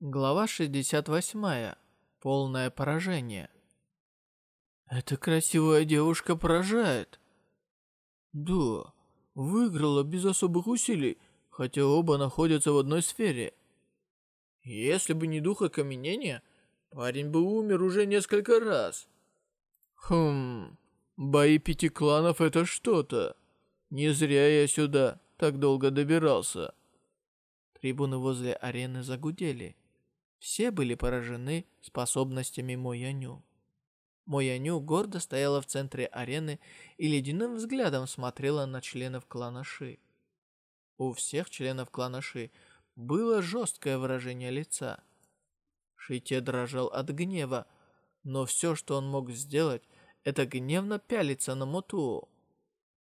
Глава 68. Полное поражение. Эта красивая девушка поражает. Да, выиграла без особых усилий, хотя оба находятся в одной сфере. Если бы не дух окаменения, парень бы умер уже несколько раз. Хм, бои пяти кланов это что-то. Не зря я сюда так долго добирался. Трибуны возле арены загудели. Все были поражены способностями Мояню. Мояню гордо стояла в центре арены и ледяным взглядом смотрела на членов клана Ши. У всех членов клана Ши было жесткое выражение лица. Шите дрожал от гнева, но все, что он мог сделать, это гневно пялиться на Мотуо.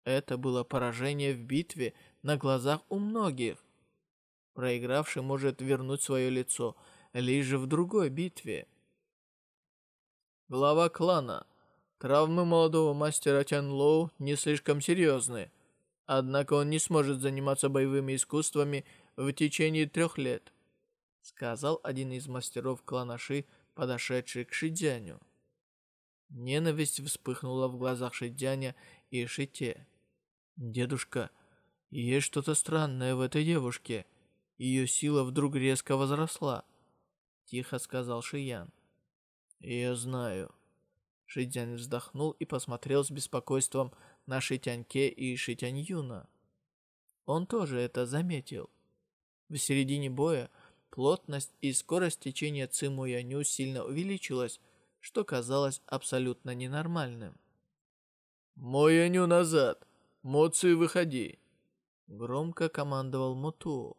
Это было поражение в битве на глазах у многих. Проигравший может вернуть свое лицо – лишь в другой битве. Глава клана. Травмы молодого мастера Тян Лоу не слишком серьезны, однако он не сможет заниматься боевыми искусствами в течение трех лет, сказал один из мастеров клана Ши, подошедший к Шидзяню. Ненависть вспыхнула в глазах Шидзяня и Шите. «Дедушка, есть что-то странное в этой девушке. Ее сила вдруг резко возросла. Тихо сказал Шиян. Я знаю. Шидзянь вздохнул и посмотрел с беспокойством на Шитяньке и Шитянь Юна. Он тоже это заметил. В середине боя плотность и скорость течения Циму Яню сильно увеличилась, что казалось абсолютно ненормальным. «Мой Яню назад! Моцию выходи!» Громко командовал Муту.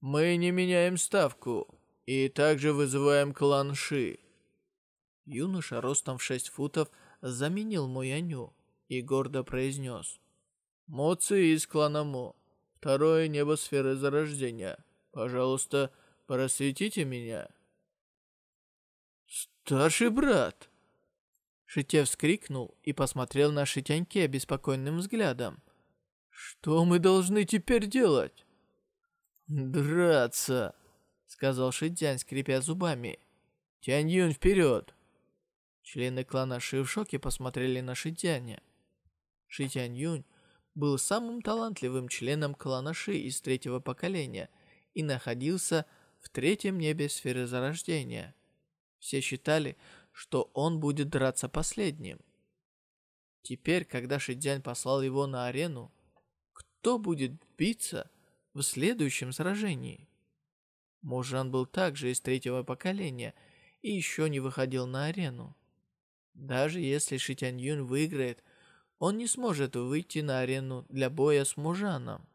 «Мы не меняем ставку. И также вызываем клан Ши. Юноша ростом в шесть футов заменил Муяню и гордо произнес. Моци из клана Мо. Второе небо сферы зарождения. Пожалуйста, просветите меня. Старший брат! Шите вскрикнул и посмотрел на Шитяньке беспокойным взглядом. «Что мы должны теперь делать?» «Драться!» Сказал Шидзянь, скрипя зубами. «Тянь Юнь, вперед!» Члены клана Ши в шоке посмотрели на Шидзяня. Ши Тянь Юнь был самым талантливым членом клана Ши из третьего поколения и находился в третьем небе сферы зарождения. Все считали, что он будет драться последним. Теперь, когда Шидзянь послал его на арену, кто будет биться в следующем сражении? Мужан был также из третьего поколения и еще не выходил на арену. Даже если Шитянь Юнь выиграет, он не сможет выйти на арену для боя с Мужаном.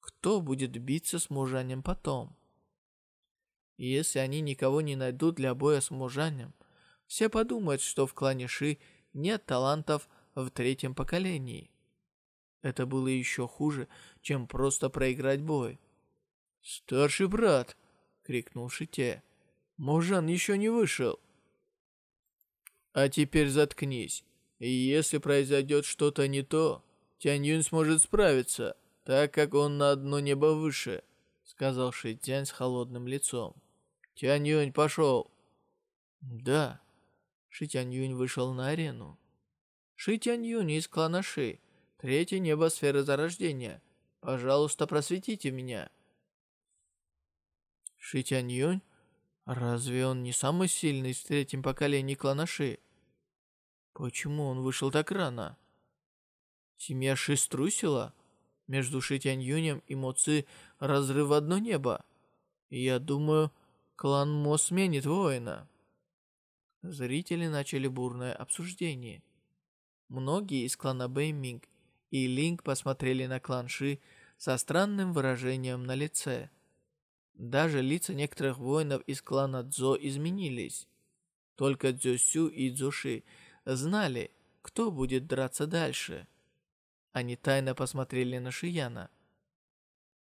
Кто будет биться с Мужанем потом? если они никого не найдут для боя с Мужанем, все подумают, что в клане Ши нет талантов в третьем поколении. Это было еще хуже, чем просто проиграть бой. «Старший брат!» — крикнул Шите. «Можан еще не вышел!» «А теперь заткнись. И если произойдет что-то не то, Тянь Юнь сможет справиться, так как он на одно небо выше», — сказал Шитянь с холодным лицом. «Тянь Юнь, пошел!» «Да». Ши Тянь Юнь вышел на арену. Ши Тянь Юнь из клана Ши, третье небо сферы зарождения. Пожалуйста, просветите меня. Ши Тянь Юнь? Разве он не самый сильный в третьем поколении клана Ши? Почему он вышел так рано? Семья Ши струсила? Между Ши Тянь Юнем и Мо Ци разрыв одно небо. Я думаю, клан Мо сменит воина. Зрители начали бурное обсуждение. Многие из клана Бэйминг и Линк посмотрели на клан Ши со странным выражением на лице. Даже лица некоторых воинов из клана Цзо изменились. Только Цзюсю и Цзуши знали, кто будет драться дальше. Они тайно посмотрели на Шияна.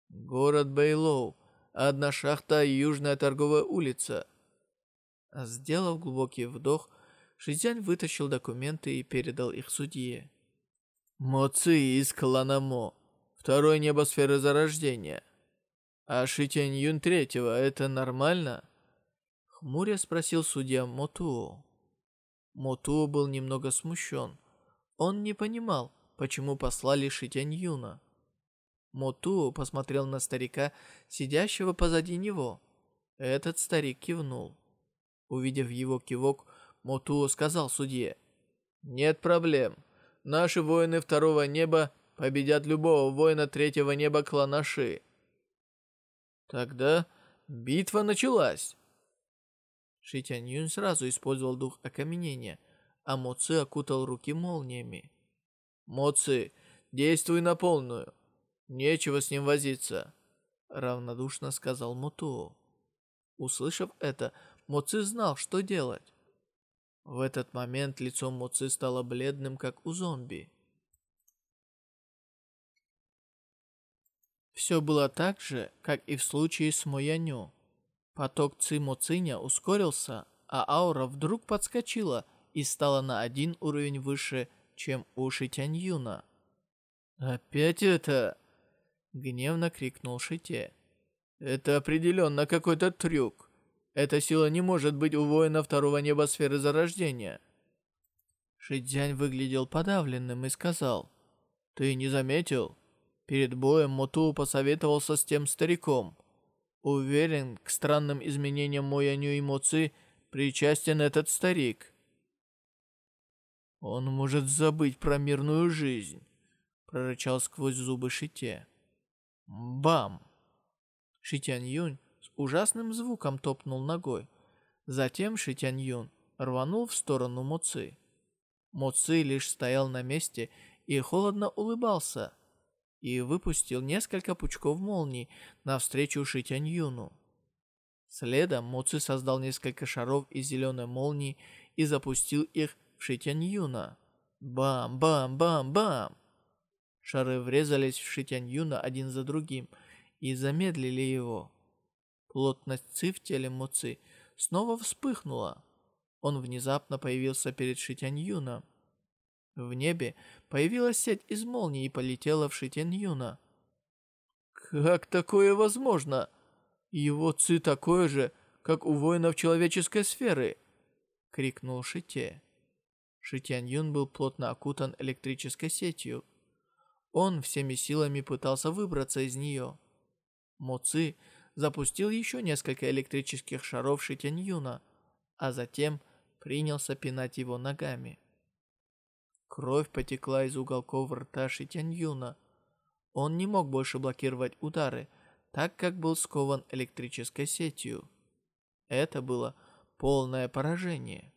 Город Бэйлоу, одна шахта и южная торговая улица. Сделав глубокий вдох, Шизянь вытащил документы и передал их судье. Моци из клана Мо. Второй небосферы зарождения. А Шитянь Юнь третьего, это нормально? Хмуря спросил судья Мотуо. Мотуо был немного смущен. Он не понимал, почему послали Шитянь Юна. Мотуо посмотрел на старика, сидящего позади него. Этот старик кивнул. Увидев его кивок, Мотуо сказал судье, «Нет проблем. Наши воины второго неба победят любого воина третьего неба клана Ши». Тогда битва началась. Ши Тянь Юнь сразу использовал дух окаменения, а Мо Ци окутал руки молниями. «Мо Ци, действуй на полную. Нечего с ним возиться», — равнодушно сказал Муту. Услышав это, Моци знал, что делать. В этот момент лицо Моци стало бледным, как у зомби. Все было так же, как и в случае с Мояню. Поток Ци Моциня ускорился, а аура вдруг подскочила и стала на один уровень выше, чем у Шитянь Юна. «Опять это?» — гневно крикнул Шите. «Это определенно какой-то трюк. Эта сила не может быть у воина второго небосферы зарождения». Шидзянь выглядел подавленным и сказал, «Ты не заметил? Перед боем Моту посоветовался с тем стариком. Уверен, к странным изменениям Мояню и Моци причастен этот старик. Он может забыть про мирную жизнь, прорычал сквозь зубы Шите. Бам! Шитянь Юнь с ужасным звуком топнул ногой. Затем Шитянь Юнь рванул в сторону Моци. Моци лишь стоял на месте и холодно улыбался и выпустил несколько пучков молний навстречу Шитянь-Юну. Следом Моци создал несколько шаров из зеленой молнии и запустил их в Шитянь-Юна. Бам-бам-бам-бам! Шары врезались в Шитянь-Юна один за другим и замедлили его. Плотность ци в теле Моци снова вспыхнула. Он внезапно появился перед Шитянь-Юном. В небе появилась сеть из молний и полетела в Шитен Юна. «Как такое возможно? Его ци такое же, как у воинов человеческой сферы!» — крикнул Шите. Шитян Юн был плотно окутан электрической сетью. Он всеми силами пытался выбраться из нее. Мо Ци запустил еще несколько электрических шаров Шитян Юна, а затем принялся пинать его ногами. Кровь потекла из уголков рта Шитянь-Юна. Он не мог больше блокировать удары, так как был скован электрической сетью. Это было полное поражение.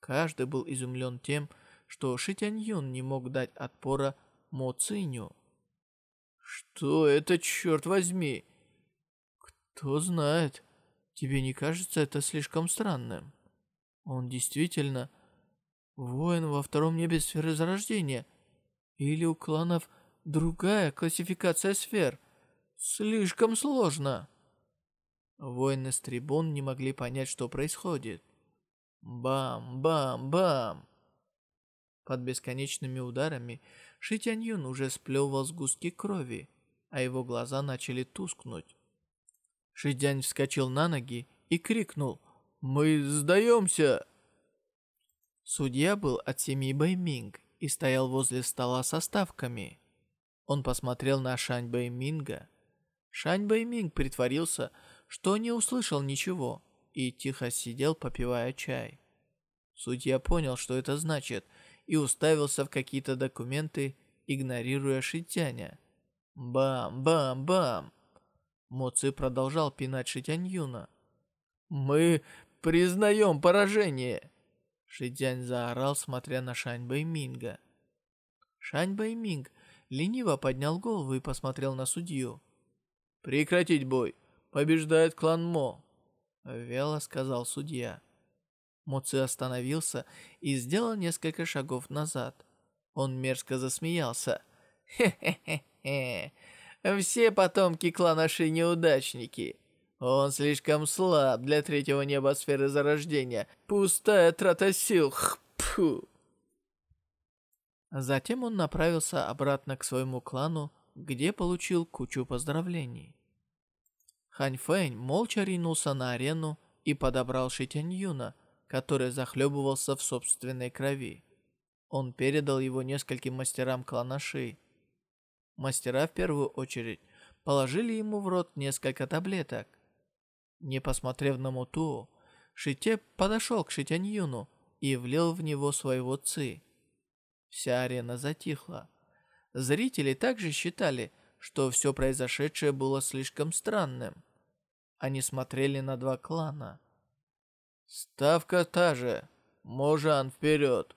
Каждый был изумлен тем, что Шитянь-Юн не мог дать отпора Мо Циню. «Что это, черт возьми?» «Кто знает, тебе не кажется это слишком странным?» Он действительно Воин во втором небе сферы зарождения. Или у кланов другая классификация сфер. Слишком сложно. Воины с трибун не могли понять, что происходит. Бам-бам-бам. Под бесконечными ударами Шитянь Юн уже сплевывал сгустки крови, а его глаза начали тускнуть. Шидянь вскочил на ноги и крикнул «Мы сдаемся!» Судья был от семьи Бэйминг и стоял возле стола со ставками. Он посмотрел на Шань Бэйминга. Шань Бэйминг притворился, что не услышал ничего, и тихо сидел, попивая чай. Судья понял, что это значит, и уставился в какие-то документы, игнорируя Шитяня. Бам-бам-бам! Моци продолжал пинать Шитянь Юна. «Мы признаем поражение!» Шидзянь заорал, смотря на Шань Бэйминга. Шань Бэйминг лениво поднял голову и посмотрел на судью. «Прекратить бой! Побеждает клан Мо!» Вяло сказал судья. Моци остановился и сделал несколько шагов назад. Он мерзко засмеялся. «Хе-хе-хе! Все потомки клана Ши неудачники!» Он слишком слаб для третьего неба сферы зарождения. Пустая трата сил. Хпу. Затем он направился обратно к своему клану, где получил кучу поздравлений. Хань Фэнь молча ринулся на арену и подобрал Ши Тянь Юна, который захлебывался в собственной крови. Он передал его нескольким мастерам клана Ши. Мастера в первую очередь положили ему в рот несколько таблеток. Не посмотрев на Муту, Шите подошел к Шитяньюну и влил в него своего ци. Вся арена затихла. Зрители также считали, что все произошедшее было слишком странным. Они смотрели на два клана. «Ставка та же. Можан вперед!»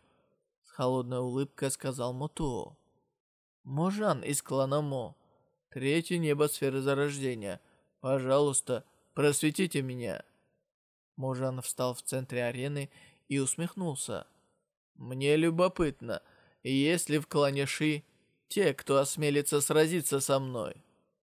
С холодной улыбкой сказал Муту. «Можан из клана Мо. Третье небо сферы зарождения. Пожалуйста, просветите меня!» Можан встал в центре арены и усмехнулся. «Мне любопытно, есть ли в клане Ши те, кто осмелится сразиться со мной?»